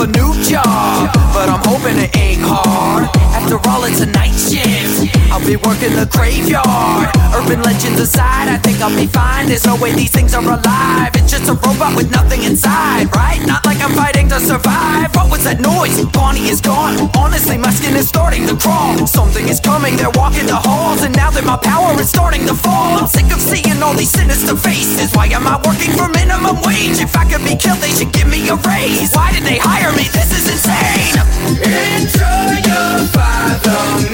a new job, but I'm hoping to be working the graveyard. Urban legends aside, I think I'll be fine. There's no way these things are alive. It's just a robot with nothing inside, right? Not like I'm fighting to survive. What was that noise? Bonnie is gone. Honestly, my skin is starting to crawl. Something is coming, they're walking the halls, and now that my power is starting to fall, I'm sick of seeing all these sinister faces. Why am I working for minimum wage? If I could be killed, they should give me a raise. Why did they hire me? This is insane. Enjoy your five long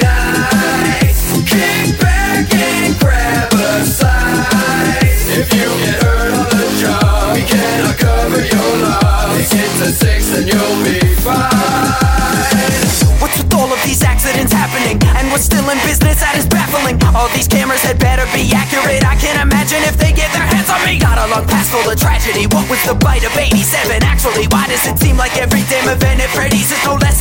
these accidents happening? And we're still in business that is baffling? All these cameras had better be accurate. I can't imagine if they get their hands on me. Got a long past all the tragedy. What was the bite of 87? Actually, why does it seem like every damn event at Freddy's is no less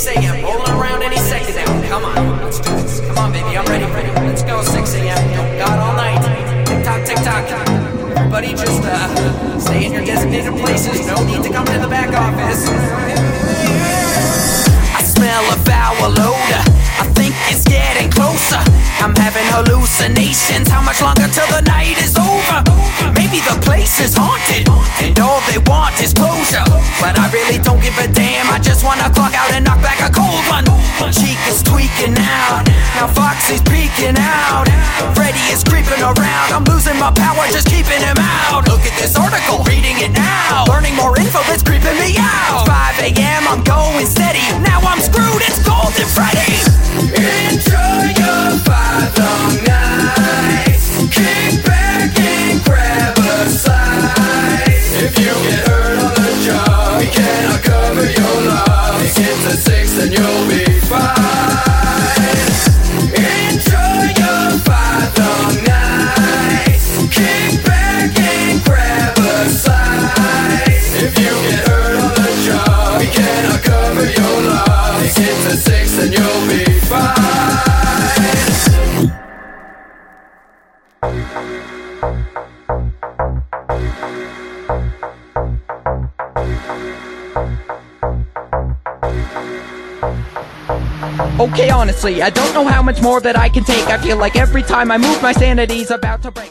6 a.m. rolling around any second now. Come on, let's do this. Come on, baby, I'm ready, ready. Let's go, 6 a.m. God all night. Tick tock, tick tock. Everybody just uh, stay in your designated places. No need to come to the back office. I smell a foul odor. I think it's getting closer. I'm having hallucinations. How much longer till the night is haunted, and all they want is closure. But I really don't give a damn. I just wanna clock out and knock back a cold one. Cheek is tweaking out. Now Foxy's peeking out. Freddy is creeping around. I'm losing my power, just keeping him out. Look at this article, reading it now. Learning more info that's creeping me out. 5 a.m. I'm going steady. Now I'm screwed. It's Golden Freddy. Enjoy cannot cover Okay, honestly, I don't know how much more that I can take. I feel like every time I move, my sanity's about to break.